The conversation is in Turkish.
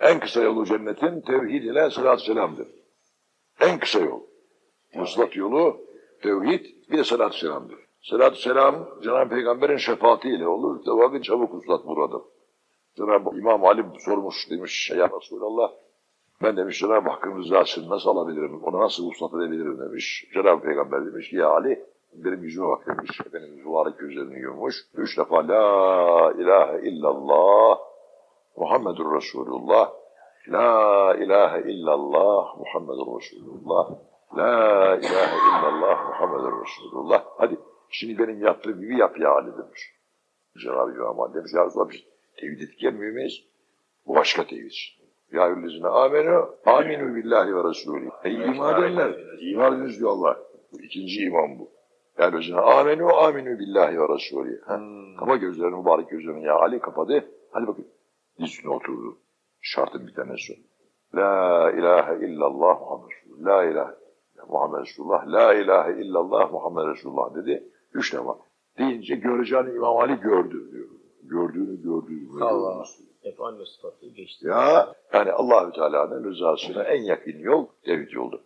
En kısa yolu cennetin tevhid ile salatü selamdır. En kısa yol. Muslat yolu tevhid bir de salatü selamdır. Salatü selam Cenab-ı Peygamber'in şefaatiyle olur. Devamı çabuk uslat burada. Cenab-ı İmam Ali sormuş demiş ya Resulallah ben demiş Cenab-ı Hakk'ın rızasını nasıl alabilirim? Ona nasıl uslat edebilirim demiş. Cenab-ı Peygamber demiş ya Ali benim yüzüme bak demiş. Benim mübarek gözlerini yummuş. Üç defa la ilahe illallah Muhammedur Resulullah La ilahe illallah Muhammedur Resulullah La ilahe illallah Muhammedur Resulullah Hadi şimdi benim yaptığım gibi yap ya Ali demiş. Cenab-ı Ali demiş ya Resulallah biz tevhid etken mühimmiyiz. Bu başka tevhid. Ya eyyühellezine amenu, aminu billahi ve resulü. Ey iman edenler, iman ediniz diyor Allah. Bu ikinci iman bu. Ya eyyühellezine amenu, aminu billahi ve resulü. Ha? Kapa gözlerini, mübarek gözlerini ya Ali kapadı. Hadi bakın. Üstüne oturdu. Şartın bir tanesi. La ilahe illallah Muhammed Resulullah. La ilahe Muhammed Resulullah. La ilahe illallah Muhammed Resulullah dedi. Üç defa. Deyince göreceğini İmam Ali gördü diyor. Gördüğünü gördüğünü. Allah. Efal ve sıfatı geçti. Ya yani Allahü Teala'nın rızasına en yakın yol tevhid yoldur.